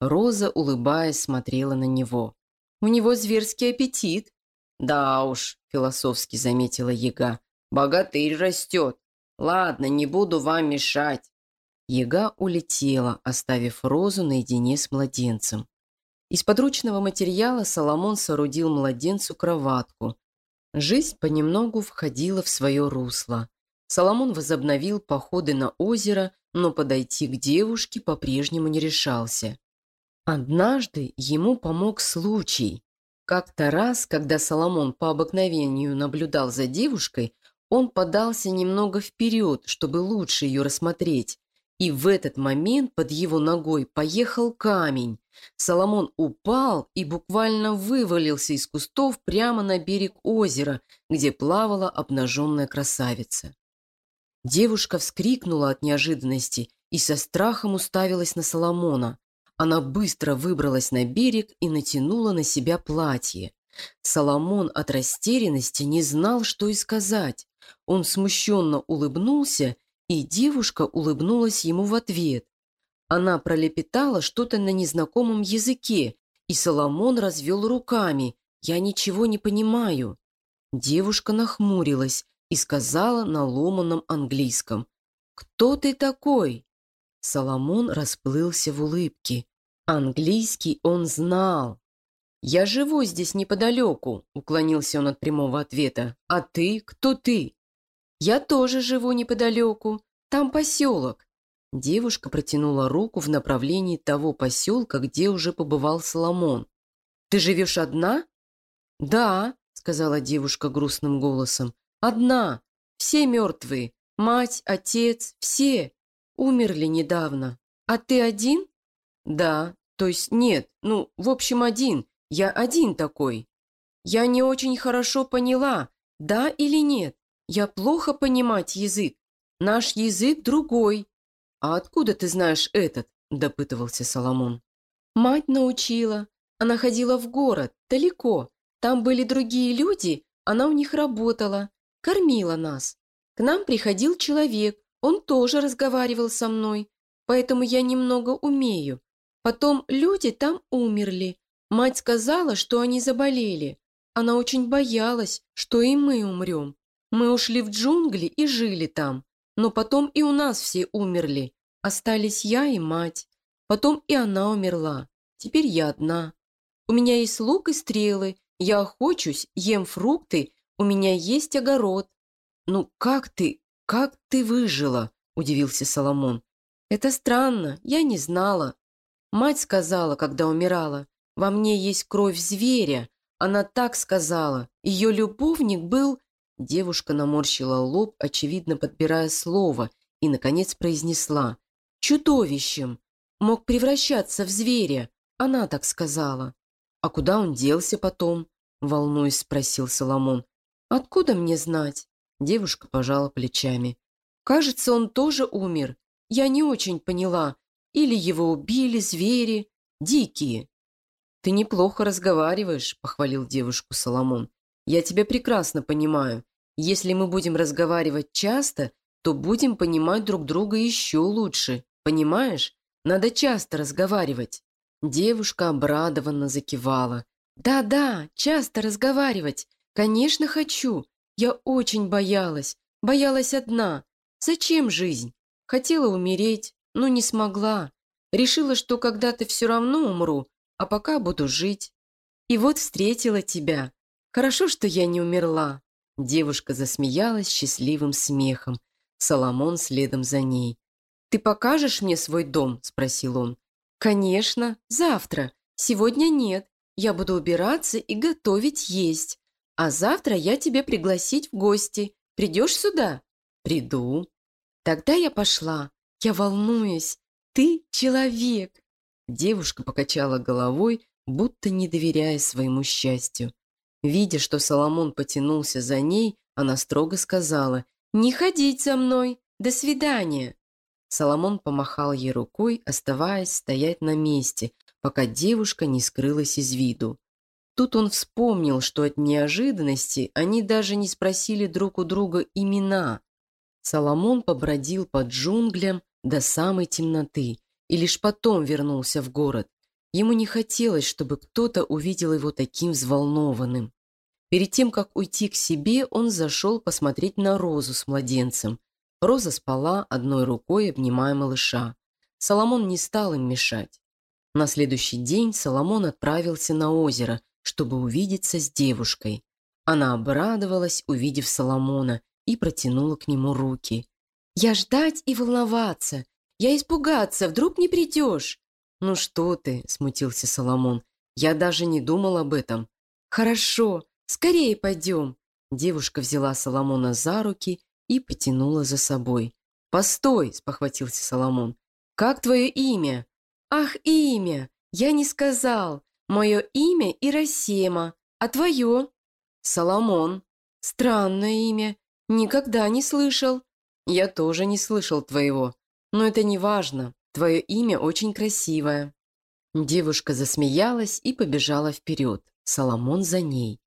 Роза, улыбаясь, смотрела на него. «У него зверский аппетит». «Да уж», – философски заметила яга, – «богатырь растет. Ладно, не буду вам мешать». Яга улетела, оставив Розу наедине с младенцем. Из подручного материала Соломон соорудил младенцу кроватку. Жизнь понемногу входила в свое русло. Соломон возобновил походы на озеро, но подойти к девушке по-прежнему не решался. Однажды ему помог случай. Как-то раз, когда Соломон по обыкновению наблюдал за девушкой, он подался немного вперед, чтобы лучше ее рассмотреть. И в этот момент под его ногой поехал камень. Соломон упал и буквально вывалился из кустов прямо на берег озера, где плавала обнаженная красавица. Девушка вскрикнула от неожиданности и со страхом уставилась на Соломона. Она быстро выбралась на берег и натянула на себя платье. Соломон от растерянности не знал, что и сказать. Он смущенно улыбнулся, и девушка улыбнулась ему в ответ. Она пролепетала что-то на незнакомом языке, и Соломон развел руками. «Я ничего не понимаю». Девушка нахмурилась и сказала на ломаном английском. «Кто ты такой?» Соломон расплылся в улыбке. Английский он знал. «Я живу здесь неподалеку», — уклонился он от прямого ответа. «А ты? Кто ты?» «Я тоже живу неподалеку. Там поселок». Девушка протянула руку в направлении того поселка, где уже побывал Соломон. «Ты живешь одна?» «Да», — сказала девушка грустным голосом. «Одна. Все мертвые. Мать, отец, все. Умерли недавно. А ты один?» «Да. То есть нет. Ну, в общем, один. Я один такой». «Я не очень хорошо поняла, да или нет. Я плохо понимать язык. Наш язык другой. А откуда ты знаешь этот? Допытывался Соломон. Мать научила. Она ходила в город, далеко. Там были другие люди, она у них работала, кормила нас. К нам приходил человек, он тоже разговаривал со мной, поэтому я немного умею. Потом люди там умерли. Мать сказала, что они заболели. Она очень боялась, что и мы умрем. Мы ушли в джунгли и жили там. Но потом и у нас все умерли. Остались я и мать. Потом и она умерла. Теперь я одна. У меня есть лук и стрелы. Я охочусь, ем фрукты. У меня есть огород. Ну как ты, как ты выжила? Удивился Соломон. Это странно, я не знала. Мать сказала, когда умирала, во мне есть кровь зверя. Она так сказала. Ее любовник был Девушка наморщила лоб, очевидно подбирая слово, и, наконец, произнесла. «Чудовищем! Мог превращаться в зверя!» Она так сказала. «А куда он делся потом?» Волнуясь, спросил Соломон. «Откуда мне знать?» Девушка пожала плечами. «Кажется, он тоже умер. Я не очень поняла. Или его убили звери, дикие». «Ты неплохо разговариваешь», — похвалил девушку Соломон. «Я тебя прекрасно понимаю. Если мы будем разговаривать часто, то будем понимать друг друга еще лучше. Понимаешь? Надо часто разговаривать». Девушка обрадованно закивала. «Да-да, часто разговаривать. Конечно, хочу. Я очень боялась. Боялась одна. Зачем жизнь? Хотела умереть, но не смогла. Решила, что когда-то все равно умру, а пока буду жить. И вот встретила тебя. Хорошо, что я не умерла. Девушка засмеялась счастливым смехом. Соломон следом за ней. «Ты покажешь мне свой дом?» – спросил он. «Конечно, завтра. Сегодня нет. Я буду убираться и готовить есть. А завтра я тебе пригласить в гости. Придешь сюда?» «Приду». «Тогда я пошла. Я волнуюсь. Ты человек». Девушка покачала головой, будто не доверяя своему счастью. Видя, что Соломон потянулся за ней, она строго сказала «Не ходить за мной! До свидания!» Соломон помахал ей рукой, оставаясь стоять на месте, пока девушка не скрылась из виду. Тут он вспомнил, что от неожиданности они даже не спросили друг у друга имена. Соломон побродил под джунглям до самой темноты и лишь потом вернулся в город. Ему не хотелось, чтобы кто-то увидел его таким взволнованным. Перед тем, как уйти к себе, он зашел посмотреть на Розу с младенцем. Роза спала, одной рукой обнимая малыша. Соломон не стал им мешать. На следующий день Соломон отправился на озеро, чтобы увидеться с девушкой. Она обрадовалась, увидев Соломона, и протянула к нему руки. «Я ждать и волноваться. Я испугаться, вдруг не придешь?» «Ну что ты?» – смутился Соломон. «Я даже не думал об этом». «Хорошо, скорее пойдем». Девушка взяла Соломона за руки и потянула за собой. «Постой!» – спохватился Соломон. «Как твое имя?» «Ах, имя! Я не сказал. Мое имя Ирасема. А твое?» «Соломон». «Странное имя. Никогда не слышал». «Я тоже не слышал твоего. Но это не важно. Твое имя очень красивое». Девушка засмеялась и побежала вперед. Соломон за ней.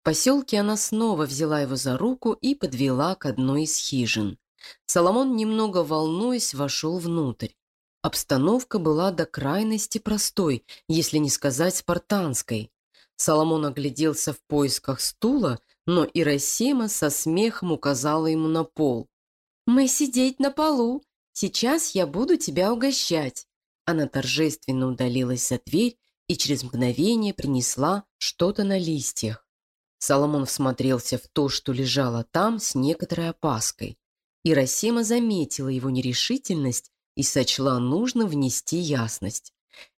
В поселке она снова взяла его за руку и подвела к одной из хижин. Соломон, немного волнуясь, вошел внутрь. Обстановка была до крайности простой, если не сказать спартанской. Соломон огляделся в поисках стула, но Ирасема со смехом указала ему на пол. «Мы сидеть на полу. Сейчас я буду тебя угощать». Она торжественно удалилась за дверь и через мгновение принесла что-то на листьях. Соломон всмотрелся в то, что лежало там с некоторой опаской. Ирасема заметила его нерешительность и сочла нужно внести ясность.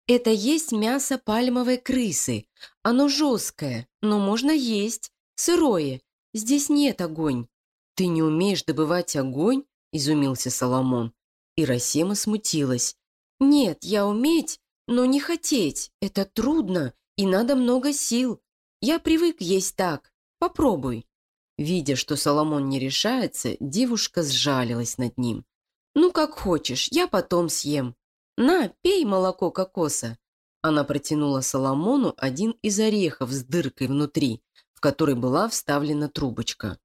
«Это есть мясо пальмовой крысы. Оно жесткое, но можно есть. Сырое. Здесь нет огонь». «Ты не умеешь добывать огонь?» – изумился Соломон. Ирасема смутилась. «Нет, я уметь, но не хотеть. Это трудно, и надо много сил. Я привык есть так. Попробуй». Видя, что Соломон не решается, девушка сжалилась над ним. «Ну, как хочешь, я потом съем. На, пей молоко кокоса». Она протянула Соломону один из орехов с дыркой внутри, в которой была вставлена трубочка.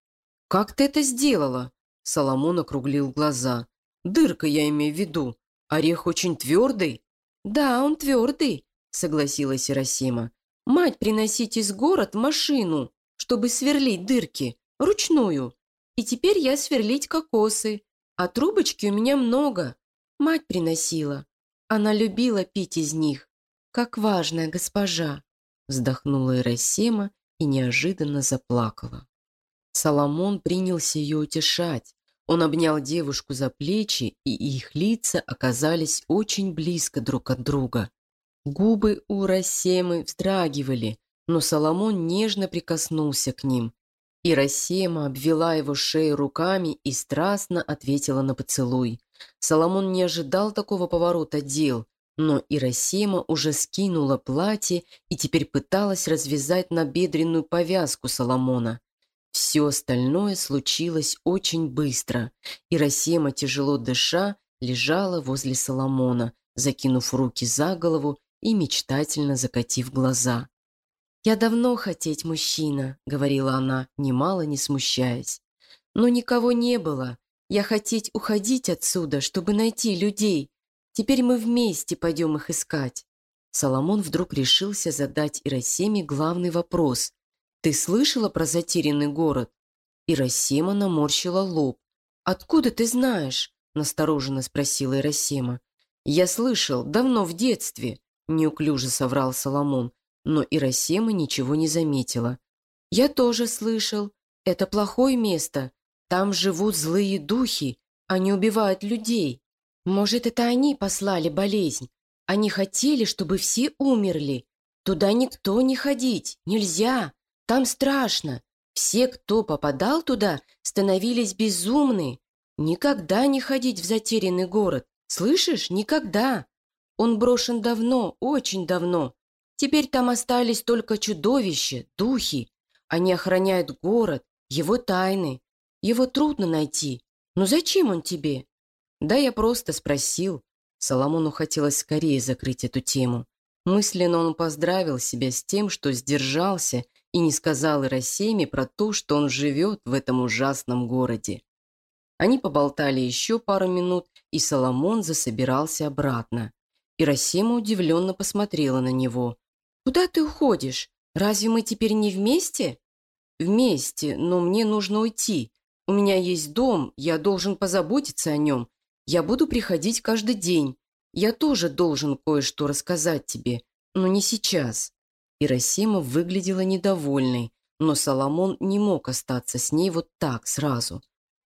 «Как ты это сделала?» Соломон округлил глаза. «Дырка, я имею в виду. Орех очень твердый?» «Да, он твердый», — согласилась Ирасима. «Мать приносить из город машину, чтобы сверлить дырки, ручную. И теперь я сверлить кокосы. А трубочки у меня много. Мать приносила. Она любила пить из них. Как важная госпожа. Вздохнула Ирасема и неожиданно заплакала. Соломон принялся ее утешать. Он обнял девушку за плечи, и их лица оказались очень близко друг от друга. Губы у Рассемы вздрагивали, но Соломон нежно прикоснулся к ним, Ирасема обвела его шею руками и страстно ответила на поцелуй. Соломон не ожидал такого поворота дел, но Ирасема уже скинула платье и теперь пыталась развязать набедренную повязку Соломона. Все остальное случилось очень быстро. Ирасема, тяжело дыша, лежала возле Соломона, закинув руки за голову и мечтательно закатив глаза. «Я давно хотеть мужчина», — говорила она, немало не смущаясь. «Но никого не было. Я хотеть уходить отсюда, чтобы найти людей. Теперь мы вместе пойдем их искать». Соломон вдруг решился задать Иросеме главный вопрос. «Ты слышала про затерянный город?» Иросема наморщила лоб. «Откуда ты знаешь?» – настороженно спросила Иросема. «Я слышал, давно в детстве», – неуклюже соврал Соломон но Ирасема ничего не заметила. «Я тоже слышал. Это плохое место. Там живут злые духи. Они убивают людей. Может, это они послали болезнь. Они хотели, чтобы все умерли. Туда никто не ходить. Нельзя. Там страшно. Все, кто попадал туда, становились безумны. Никогда не ходить в затерянный город. Слышишь? Никогда. Он брошен давно, очень давно. Теперь там остались только чудовища, духи. Они охраняют город, его тайны. Его трудно найти. Но зачем он тебе? Да я просто спросил. Соломону хотелось скорее закрыть эту тему. Мысленно он поздравил себя с тем, что сдержался и не сказал Иросеме про то, что он живет в этом ужасном городе. Они поболтали еще пару минут, и Соломон засобирался обратно. Ирасима удивленно посмотрела на него. «Куда ты уходишь? Разве мы теперь не вместе?» «Вместе, но мне нужно уйти. У меня есть дом, я должен позаботиться о нем. Я буду приходить каждый день. Я тоже должен кое-что рассказать тебе, но не сейчас». Ирасима выглядела недовольной, но Соломон не мог остаться с ней вот так сразу.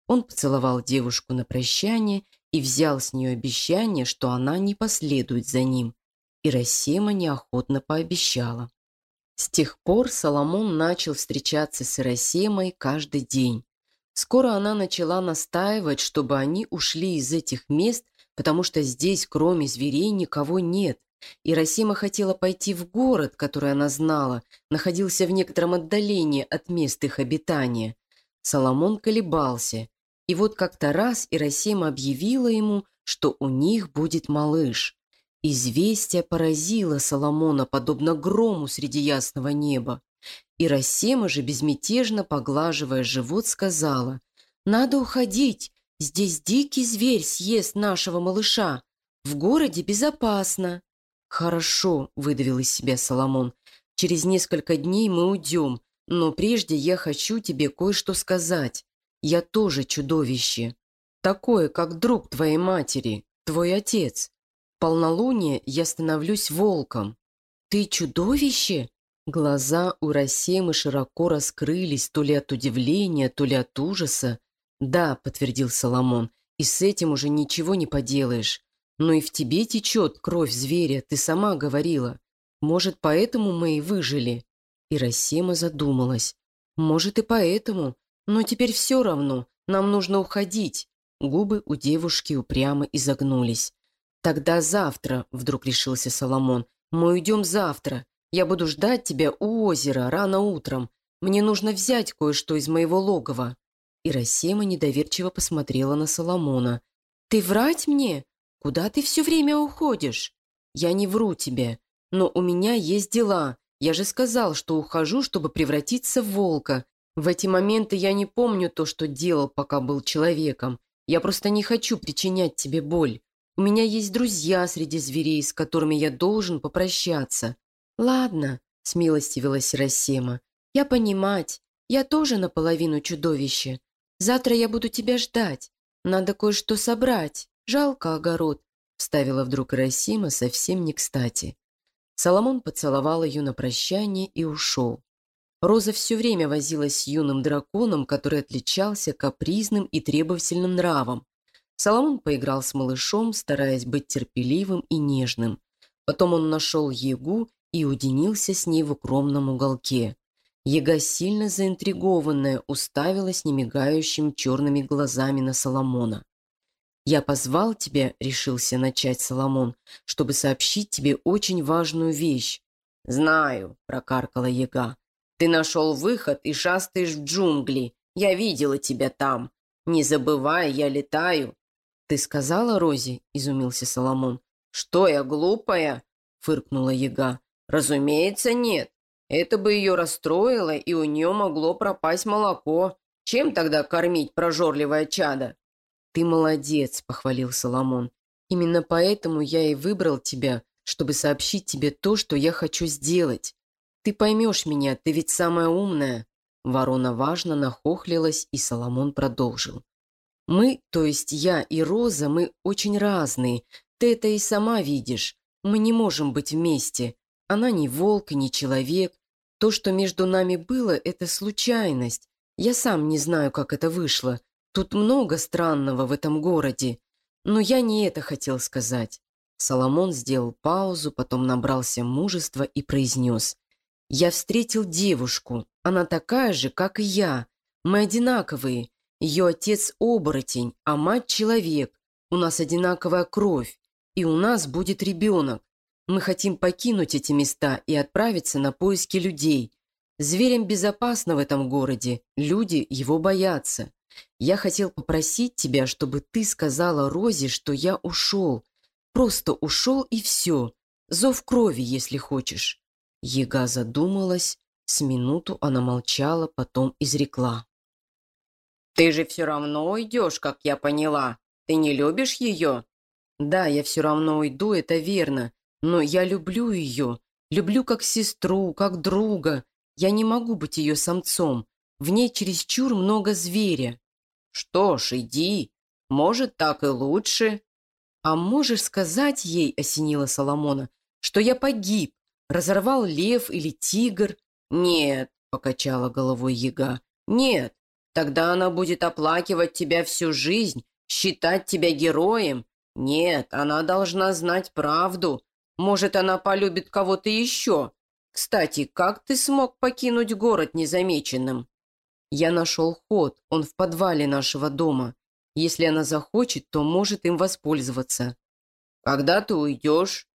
Он поцеловал девушку на прощание и взял с нее обещание, что она не последует за ним. Ирасима неохотно пообещала. С тех пор Соломон начал встречаться с Ирасемой каждый день. Скоро она начала настаивать, чтобы они ушли из этих мест, потому что здесь, кроме зверей, никого нет. Ирасима хотела пойти в город, который она знала, находился в некотором отдалении от мест их обитания. Соломон колебался. И вот как-то раз Ирасима объявила ему, что у них будет малыш. Известие поразило Соломона, подобно грому среди ясного неба. Ирасема же, безмятежно поглаживая живот, сказала, «Надо уходить, здесь дикий зверь съест нашего малыша. В городе безопасно». «Хорошо», — выдавил из себя Соломон, «через несколько дней мы уйдем, но прежде я хочу тебе кое-что сказать. Я тоже чудовище. Такое, как друг твоей матери, твой отец полнолуние я становлюсь волком. Ты чудовище? Глаза у Рассемы широко раскрылись то ли от удивления, то ли от ужаса. «Да», — подтвердил Соломон, — «и с этим уже ничего не поделаешь. Но и в тебе течет кровь зверя, ты сама говорила. Может, поэтому мы и выжили?» И Рассема задумалась. «Может, и поэтому. Но теперь все равно. Нам нужно уходить». Губы у девушки упрямо изогнулись. «Тогда завтра», — вдруг решился Соломон. «Мы уйдем завтра. Я буду ждать тебя у озера рано утром. Мне нужно взять кое-что из моего логова». И Рассема недоверчиво посмотрела на Соломона. «Ты врать мне? Куда ты все время уходишь?» «Я не вру тебе. Но у меня есть дела. Я же сказал, что ухожу, чтобы превратиться в волка. В эти моменты я не помню то, что делал, пока был человеком. Я просто не хочу причинять тебе боль. У меня есть друзья среди зверей, с которыми я должен попрощаться. Ладно, смилостивилась Сиросема. Я понимать. Я тоже наполовину чудовище. Завтра я буду тебя ждать. Надо кое-что собрать. Жалко огород. Вставила вдруг Расима совсем не кстати. Соломон поцеловал ее на прощание и ушел. Роза все время возилась с юным драконом, который отличался капризным и требовательным нравом. Соломон поиграл с малышом, стараясь быть терпеливым и нежным. Потом он нашел Егу и уединился с ней в укромном уголке. Ега, сильно заинтригованная, уставилась немигающими черными глазами на Соломона. «Я позвал тебя», — решился начать Соломон, «чтобы сообщить тебе очень важную вещь». «Знаю», — прокаркала Ега. «Ты нашел выход и шастаешь в джунгли. Я видела тебя там. Не забывай, я летаю. «Ты сказала Розе?» – изумился Соломон. «Что я, глупая?» – фыркнула яга. «Разумеется, нет. Это бы ее расстроило, и у нее могло пропасть молоко. Чем тогда кормить прожорливое чадо?» «Ты молодец», – похвалил Соломон. «Именно поэтому я и выбрал тебя, чтобы сообщить тебе то, что я хочу сделать. Ты поймешь меня, ты ведь самая умная». Ворона важно нахохлилась, и Соломон продолжил. Мы, то есть я и Роза, мы очень разные. Ты это и сама видишь. Мы не можем быть вместе. Она не волк, не человек. То, что между нами было, это случайность. Я сам не знаю, как это вышло. Тут много странного в этом городе. Но я не это хотел сказать. Соломон сделал паузу, потом набрался мужества и произнес. «Я встретил девушку. Она такая же, как и я. Мы одинаковые. Ее отец оборотень, а мать человек. У нас одинаковая кровь. И у нас будет ребенок. Мы хотим покинуть эти места и отправиться на поиски людей. Зверям безопасно в этом городе, люди его боятся. Я хотел попросить тебя, чтобы ты сказала Розе, что я ушел. Просто ушел и все. Зов крови, если хочешь». Ега задумалась. С минуту она молчала, потом изрекла. «Ты же все равно уйдешь, как я поняла. Ты не любишь ее?» Да, я все равно уйду, это верно, но я люблю ее, люблю как сестру, как друга. Я не могу быть ее самцом, в ней чересчур много зверя. Что ж, иди, может, так и лучше. А можешь сказать ей, осенила Соломона, что я погиб, разорвал лев или тигр? Нет, покачала головой яга. Нет, тогда она будет оплакивать тебя всю жизнь, считать тебя героем. Нет, она должна знать правду. Может, она полюбит кого-то еще. Кстати, как ты смог покинуть город незамеченным? Я нашел ход, он в подвале нашего дома. Если она захочет, то может им воспользоваться. Когда ты уйдешь?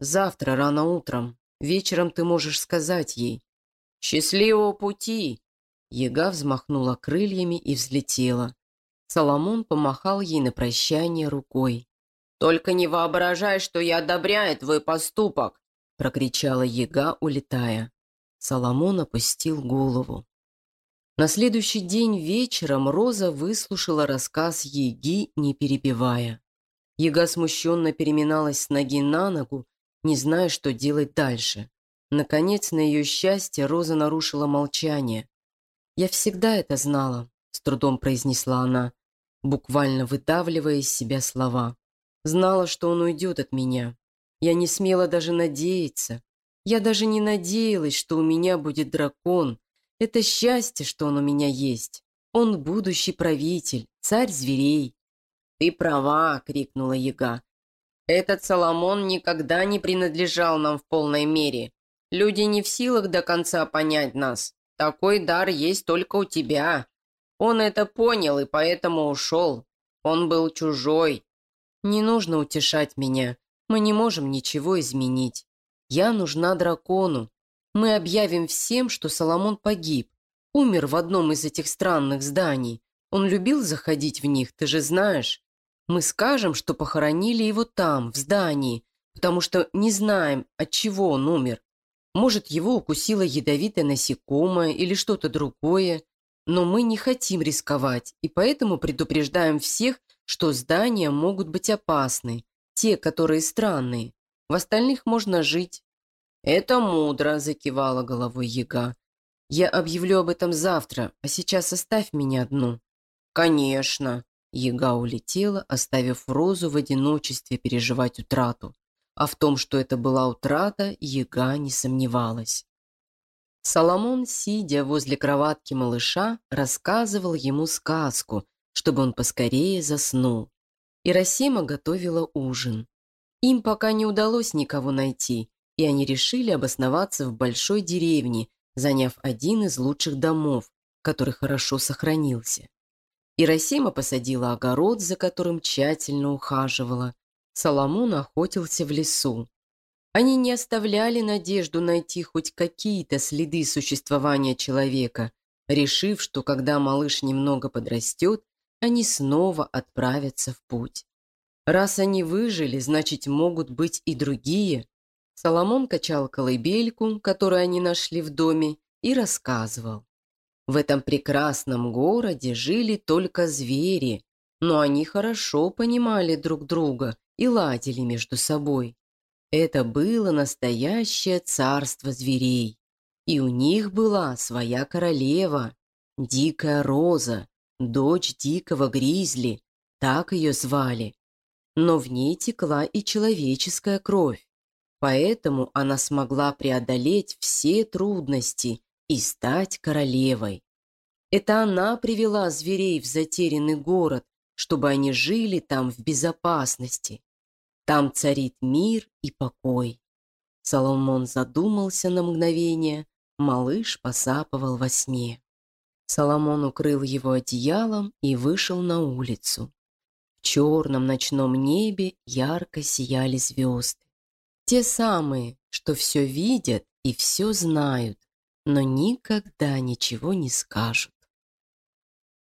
Завтра рано утром. Вечером ты можешь сказать ей. «Счастливого пути!» Яга взмахнула крыльями и взлетела. Соломон помахал ей на прощание рукой. «Только не воображай, что я одобряю твой поступок!» прокричала Яга, улетая. Соломон опустил голову. На следующий день вечером Роза выслушала рассказ Еги, не перебивая. Ега смущенно переминалась с ноги на ногу, не зная, что делать дальше. Наконец, на ее счастье, Роза нарушила молчание. «Я всегда это знала», — с трудом произнесла она, буквально выдавливая из себя слова. «Знала, что он уйдет от меня. Я не смела даже надеяться. Я даже не надеялась, что у меня будет дракон. Это счастье, что он у меня есть. Он будущий правитель, царь зверей». «Ты права!» — крикнула яга. «Этот Соломон никогда не принадлежал нам в полной мере. Люди не в силах до конца понять нас. Такой дар есть только у тебя. Он это понял и поэтому ушел. Он был чужой. Не нужно утешать меня. Мы не можем ничего изменить. Я нужна дракону. Мы объявим всем, что Соломон погиб. Умер в одном из этих странных зданий. Он любил заходить в них, ты же знаешь. Мы скажем, что похоронили его там, в здании, потому что не знаем, от чего он умер. Может, его укусило ядовитое насекомое или что-то другое. Но мы не хотим рисковать, и поэтому предупреждаем всех, что здания могут быть опасны, те, которые странные. В остальных можно жить. «Это мудро», – закивала головой яга. «Я объявлю об этом завтра, а сейчас оставь меня одну». «Конечно». Яга улетела, оставив Розу в одиночестве переживать утрату а в том, что это была утрата, Яга не сомневалась. Соломон, сидя возле кроватки малыша, рассказывал ему сказку, чтобы он поскорее заснул. Ирасима готовила ужин. Им пока не удалось никого найти, и они решили обосноваться в большой деревне, заняв один из лучших домов, который хорошо сохранился. Ирасима посадила огород, за которым тщательно ухаживала, Соломон охотился в лесу. Они не оставляли надежду найти хоть какие-то следы существования человека, решив, что когда малыш немного подрастет, они снова отправятся в путь. Раз они выжили, значит, могут быть и другие. Соломон качал колыбельку, которую они нашли в доме, и рассказывал. В этом прекрасном городе жили только звери, но они хорошо понимали друг друга и ладили между собой. Это было настоящее царство зверей. И у них была своя королева, Дикая Роза, дочь дикого гризли, так ее звали. Но в ней текла и человеческая кровь, поэтому она смогла преодолеть все трудности и стать королевой. Это она привела зверей в затерянный город, чтобы они жили там в безопасности. Там царит мир и покой. Соломон задумался на мгновение, малыш посапывал во сне. Соломон укрыл его одеялом и вышел на улицу. В черном ночном небе ярко сияли звезды. Те самые, что все видят и все знают, но никогда ничего не скажут.